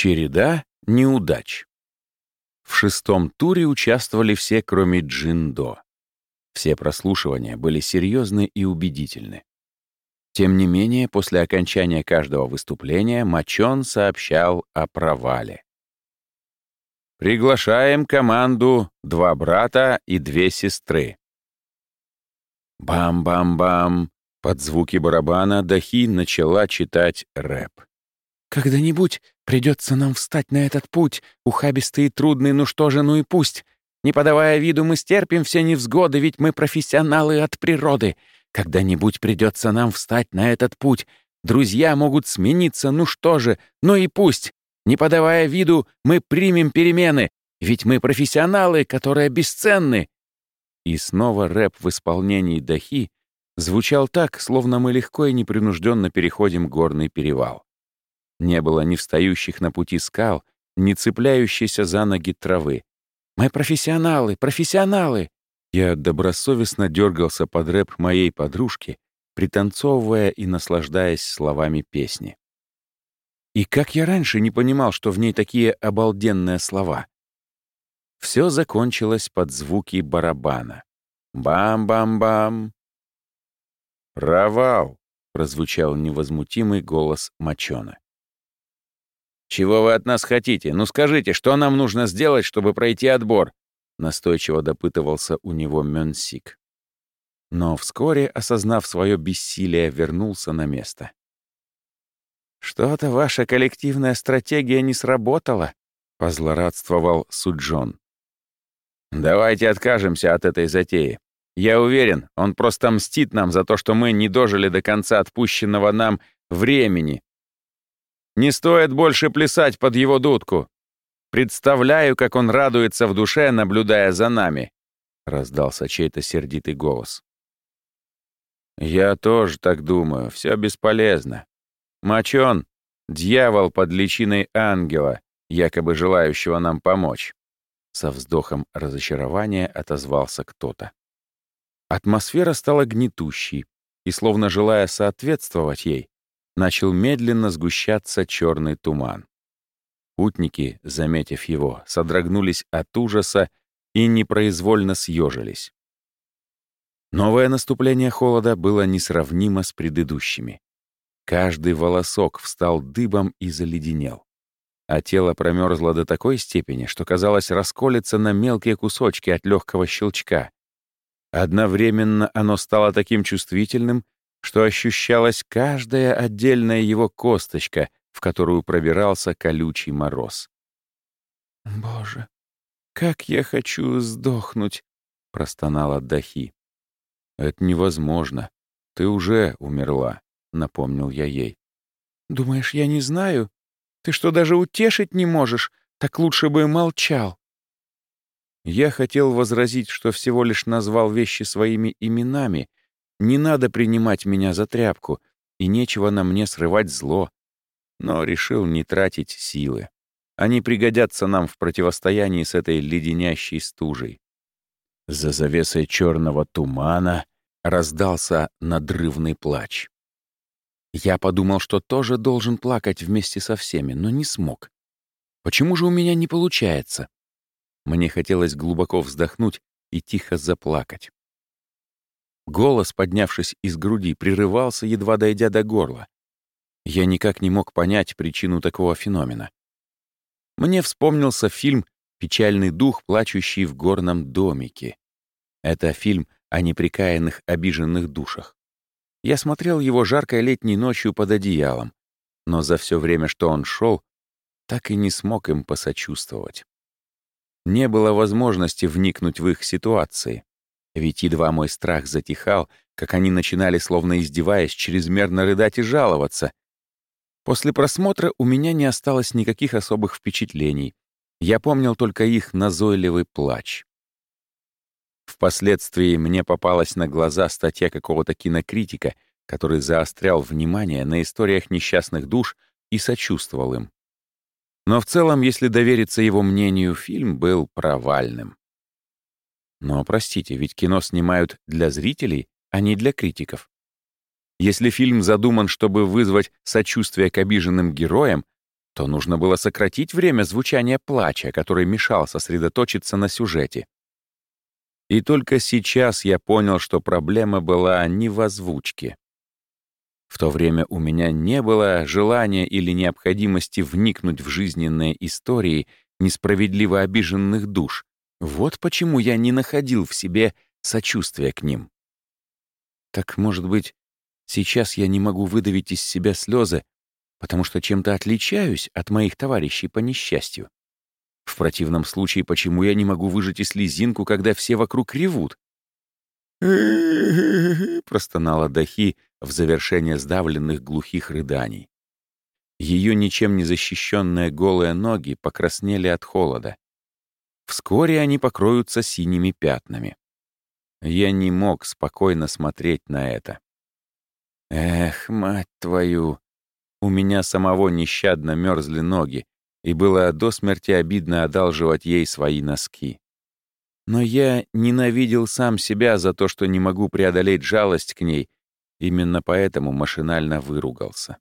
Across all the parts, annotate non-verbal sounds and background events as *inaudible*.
Череда неудач. В шестом туре участвовали все, кроме Джиндо. Все прослушивания были серьезны и убедительны. Тем не менее, после окончания каждого выступления Мачон сообщал о провале. «Приглашаем команду «Два брата и две сестры». Бам-бам-бам! Под звуки барабана Дахи начала читать рэп. «Когда-нибудь придется нам встать на этот путь, ухабистый и трудный, ну что же, ну и пусть. Не подавая виду, мы стерпим все невзгоды, ведь мы профессионалы от природы. Когда-нибудь придется нам встать на этот путь. Друзья могут смениться, ну что же, ну и пусть. Не подавая виду, мы примем перемены, ведь мы профессионалы, которые бесценны». И снова рэп в исполнении Дахи звучал так, словно мы легко и непринужденно переходим горный перевал. Не было ни встающих на пути скал, ни цепляющейся за ноги травы. «Мы профессионалы, профессионалы!» Я добросовестно дергался под рэп моей подружки, пританцовывая и наслаждаясь словами песни. И как я раньше не понимал, что в ней такие обалденные слова. Все закончилось под звуки барабана. Бам-бам-бам. «Провал!» — прозвучал невозмутимый голос Мочона. «Чего вы от нас хотите? Ну скажите, что нам нужно сделать, чтобы пройти отбор?» Настойчиво допытывался у него Мёнсик. Но вскоре, осознав свое бессилие, вернулся на место. «Что-то ваша коллективная стратегия не сработала», — позлорадствовал Суджон. «Давайте откажемся от этой затеи. Я уверен, он просто мстит нам за то, что мы не дожили до конца отпущенного нам времени. Не стоит больше плясать под его дудку. Представляю, как он радуется в душе, наблюдая за нами», — раздался чей-то сердитый голос. «Я тоже так думаю. Все бесполезно. Мочон — дьявол под личиной ангела, якобы желающего нам помочь». Со вздохом разочарования отозвался кто-то. Атмосфера стала гнетущей, и, словно желая соответствовать ей, начал медленно сгущаться черный туман. Путники, заметив его, содрогнулись от ужаса и непроизвольно съежились. Новое наступление холода было несравнимо с предыдущими. Каждый волосок встал дыбом и заледенел. А тело промерзло до такой степени, что, казалось, расколется на мелкие кусочки от легкого щелчка. Одновременно оно стало таким чувствительным, что ощущалась каждая отдельная его косточка, в которую пробирался колючий мороз. «Боже, как я хочу сдохнуть!» — простонала Дахи. «Это невозможно. Ты уже умерла», — напомнил я ей. «Думаешь, я не знаю? Ты что, даже утешить не можешь? Так лучше бы молчал». Я хотел возразить, что всего лишь назвал вещи своими именами. Не надо принимать меня за тряпку, и нечего на мне срывать зло но решил не тратить силы. Они пригодятся нам в противостоянии с этой леденящей стужей. За завесой черного тумана раздался надрывный плач. Я подумал, что тоже должен плакать вместе со всеми, но не смог. Почему же у меня не получается? Мне хотелось глубоко вздохнуть и тихо заплакать. Голос, поднявшись из груди, прерывался, едва дойдя до горла. Я никак не мог понять причину такого феномена. Мне вспомнился фильм «Печальный дух, плачущий в горном домике». Это фильм о неприкаянных обиженных душах. Я смотрел его жаркой летней ночью под одеялом, но за все время, что он шел, так и не смог им посочувствовать. Не было возможности вникнуть в их ситуации, ведь едва мой страх затихал, как они начинали, словно издеваясь, чрезмерно рыдать и жаловаться, После просмотра у меня не осталось никаких особых впечатлений. Я помнил только их назойливый плач. Впоследствии мне попалась на глаза статья какого-то кинокритика, который заострял внимание на историях несчастных душ и сочувствовал им. Но в целом, если довериться его мнению, фильм был провальным. Но, простите, ведь кино снимают для зрителей, а не для критиков. Если фильм задуман, чтобы вызвать сочувствие к обиженным героям, то нужно было сократить время звучания плача, который мешал сосредоточиться на сюжете. И только сейчас я понял, что проблема была не в озвучке. В то время у меня не было желания или необходимости вникнуть в жизненные истории несправедливо обиженных душ. Вот почему я не находил в себе сочувствия к ним. Так, может быть, сейчас я не могу выдавить из себя слезы, потому что чем-то отличаюсь от моих товарищей по несчастью? В противном случае, почему я не могу выжать и слезинку, когда все вокруг ревут? *laughs* простонала Дахи в завершение сдавленных глухих рыданий. Ее ничем не защищенные голые ноги покраснели от холода. Вскоре они покроются синими пятнами. Я не мог спокойно смотреть на это. Эх, мать твою! У меня самого нещадно мерзли ноги, и было до смерти обидно одалживать ей свои носки. Но я ненавидел сам себя за то, что не могу преодолеть жалость к ней, именно поэтому машинально выругался.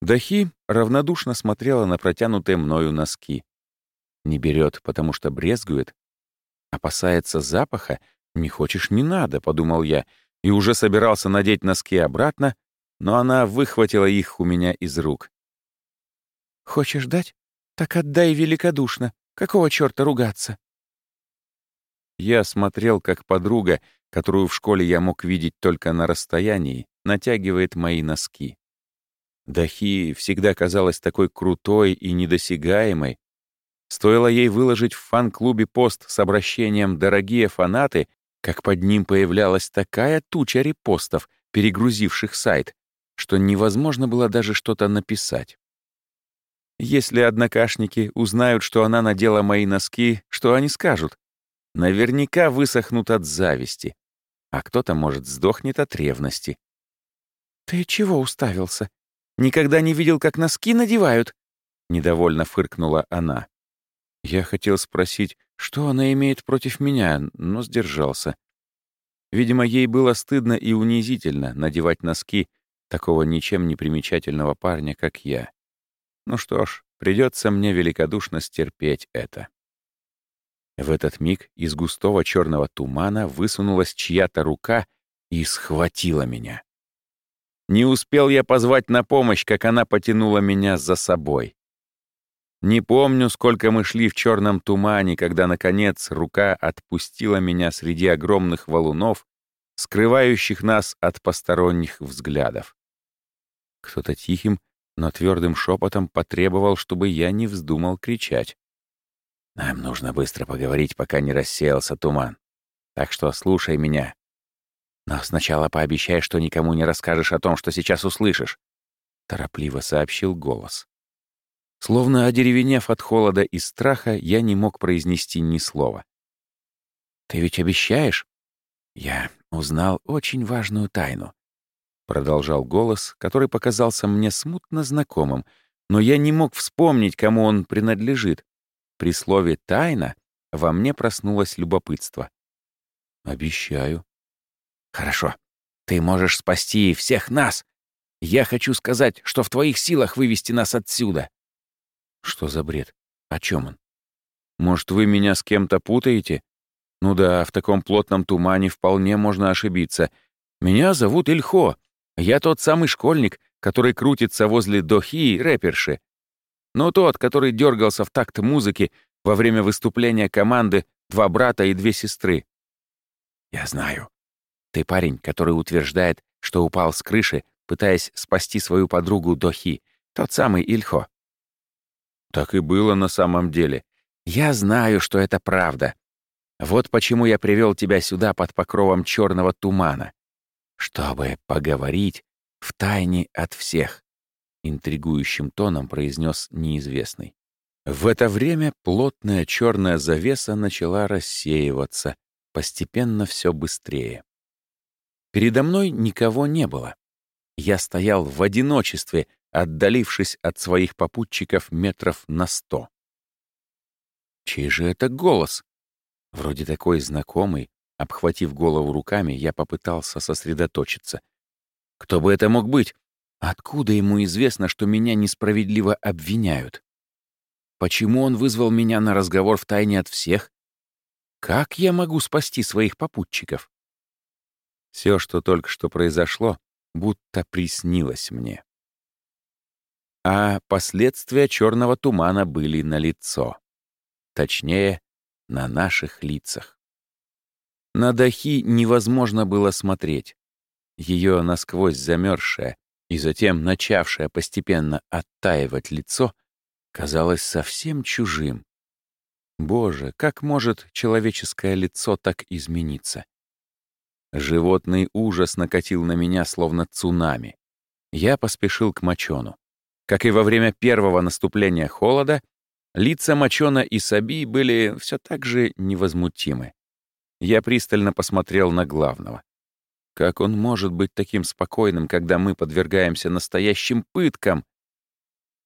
Дахи равнодушно смотрела на протянутые мною носки. Не берет, потому что брезгует. Опасается запаха? Не хочешь — не надо, — подумал я, и уже собирался надеть носки обратно, но она выхватила их у меня из рук. «Хочешь дать? Так отдай великодушно. Какого черта ругаться?» Я смотрел, как подруга, которую в школе я мог видеть только на расстоянии, натягивает мои носки. Дахи всегда казалась такой крутой и недосягаемой. Стоило ей выложить в фан-клубе пост с обращением «Дорогие фанаты», как под ним появлялась такая туча репостов, перегрузивших сайт, что невозможно было даже что-то написать. Если однокашники узнают, что она надела мои носки, что они скажут? Наверняка высохнут от зависти, а кто-то, может, сдохнет от ревности. «Ты чего уставился? Никогда не видел, как носки надевают?» Недовольно фыркнула она. Я хотел спросить, что она имеет против меня, но сдержался. Видимо, ей было стыдно и унизительно надевать носки, такого ничем не примечательного парня, как я. Ну что ж, придется мне великодушно стерпеть это. В этот миг из густого черного тумана высунулась чья-то рука и схватила меня. Не успел я позвать на помощь, как она потянула меня за собой. Не помню, сколько мы шли в черном тумане, когда, наконец, рука отпустила меня среди огромных валунов, скрывающих нас от посторонних взглядов. Кто-то тихим, но твердым шепотом потребовал, чтобы я не вздумал кричать. «Нам нужно быстро поговорить, пока не рассеялся туман. Так что слушай меня. Но сначала пообещай, что никому не расскажешь о том, что сейчас услышишь», — торопливо сообщил голос. Словно одеревенев от холода и страха, я не мог произнести ни слова. «Ты ведь обещаешь?» Я узнал очень важную тайну. Продолжал голос, который показался мне смутно знакомым, но я не мог вспомнить, кому он принадлежит. При слове «тайна» во мне проснулось любопытство. «Обещаю». «Хорошо. Ты можешь спасти всех нас. Я хочу сказать, что в твоих силах вывести нас отсюда». «Что за бред? О чем он? Может, вы меня с кем-то путаете? Ну да, в таком плотном тумане вполне можно ошибиться. Меня зовут Ильхо. Я тот самый школьник, который крутится возле дохи и рэперши. Ну тот, который дергался в такт музыки во время выступления команды «Два брата и две сестры». Я знаю. Ты парень, который утверждает, что упал с крыши, пытаясь спасти свою подругу Дохи, тот самый Ильхо. Так и было на самом деле. Я знаю, что это правда. Вот почему я привел тебя сюда под покровом черного тумана. Чтобы поговорить в тайне от всех, интригующим тоном произнес неизвестный. В это время плотная черная завеса начала рассеиваться, постепенно все быстрее. Передо мной никого не было. Я стоял в одиночестве, отдалившись от своих попутчиков метров на сто. Чей же это голос? Вроде такой знакомый. Обхватив голову руками, я попытался сосредоточиться. Кто бы это мог быть? Откуда ему известно, что меня несправедливо обвиняют? Почему он вызвал меня на разговор в тайне от всех? Как я могу спасти своих попутчиков? Все, что только что произошло, будто приснилось мне. А последствия черного тумана были на лицо. Точнее, на наших лицах. На Дахи невозможно было смотреть. Ее насквозь замерзшее и затем начавшее постепенно оттаивать лицо казалось совсем чужим. Боже, как может человеческое лицо так измениться? Животный ужас накатил на меня, словно цунами. Я поспешил к Мочону. Как и во время первого наступления холода, лица Мочона и Саби были все так же невозмутимы. Я пристально посмотрел на главного. Как он может быть таким спокойным, когда мы подвергаемся настоящим пыткам?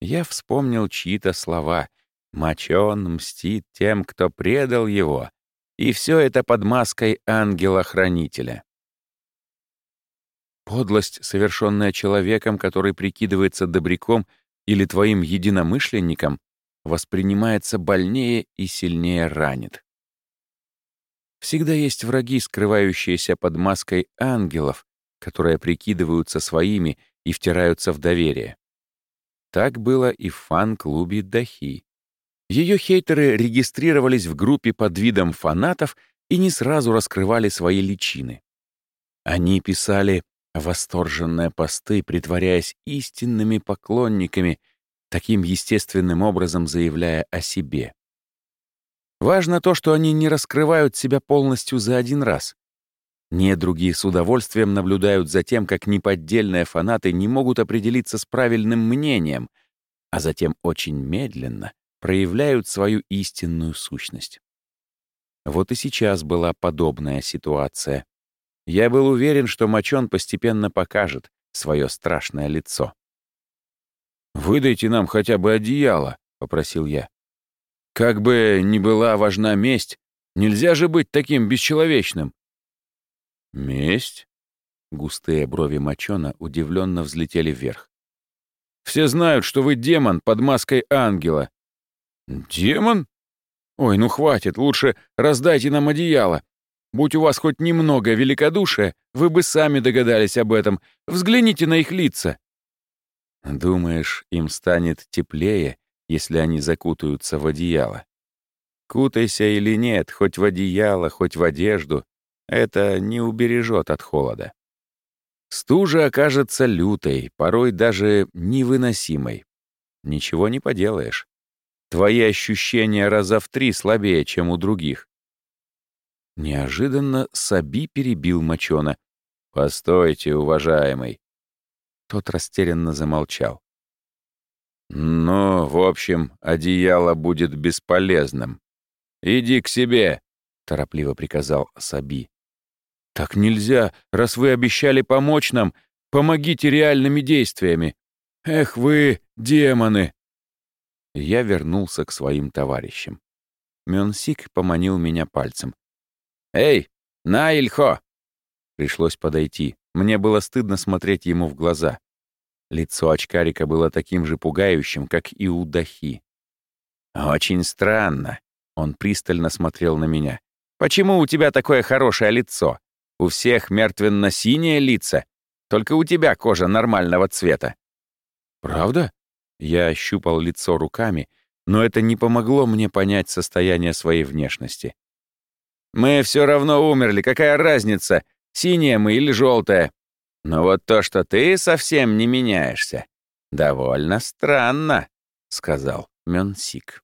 Я вспомнил чьи-то слова. «Мочон мстит тем, кто предал его», и все это под маской ангела-хранителя. Подлость, совершенная человеком, который прикидывается добряком или твоим единомышленником, воспринимается больнее и сильнее ранит. Всегда есть враги, скрывающиеся под маской ангелов, которые прикидываются своими и втираются в доверие. Так было и в фан-клубе Дахи. Ее хейтеры регистрировались в группе под видом фанатов и не сразу раскрывали свои личины. Они писали восторженные посты, притворяясь истинными поклонниками, таким естественным образом заявляя о себе. Важно то, что они не раскрывают себя полностью за один раз. Недруги с удовольствием наблюдают за тем, как неподдельные фанаты не могут определиться с правильным мнением, а затем очень медленно проявляют свою истинную сущность. Вот и сейчас была подобная ситуация. Я был уверен, что Мочон постепенно покажет свое страшное лицо. «Выдайте нам хотя бы одеяло», — попросил я. Как бы ни была важна месть, нельзя же быть таким бесчеловечным. Месть? Густые брови Мочона удивленно взлетели вверх. Все знают, что вы демон под маской ангела. Демон? Ой, ну хватит, лучше раздайте нам одеяло. Будь у вас хоть немного великодушия, вы бы сами догадались об этом. Взгляните на их лица. Думаешь, им станет теплее, если они закутаются в одеяло. Кутайся или нет, хоть в одеяло, хоть в одежду, это не убережет от холода. Стужа окажется лютой, порой даже невыносимой. Ничего не поделаешь. Твои ощущения раза в три слабее, чем у других. Неожиданно Саби перебил Мочона. «Постойте, уважаемый». Тот растерянно замолчал. «Ну, в общем, одеяло будет бесполезным. Иди к себе», — торопливо приказал Саби. «Так нельзя, раз вы обещали помочь нам. Помогите реальными действиями. Эх вы, демоны!» Я вернулся к своим товарищам. Мёнсик поманил меня пальцем. «Эй, на, Ильхо!» Пришлось подойти. Мне было стыдно смотреть ему в глаза. Лицо очкарика было таким же пугающим, как и у Дахи. «Очень странно», — он пристально смотрел на меня. «Почему у тебя такое хорошее лицо? У всех мертвенно-синее лица, только у тебя кожа нормального цвета». «Правда?» Я ощупал лицо руками, но это не помогло мне понять состояние своей внешности. «Мы все равно умерли, какая разница, синяя мы или желтая? Но вот то, что ты совсем не меняешься, довольно странно, — сказал Мёнсик.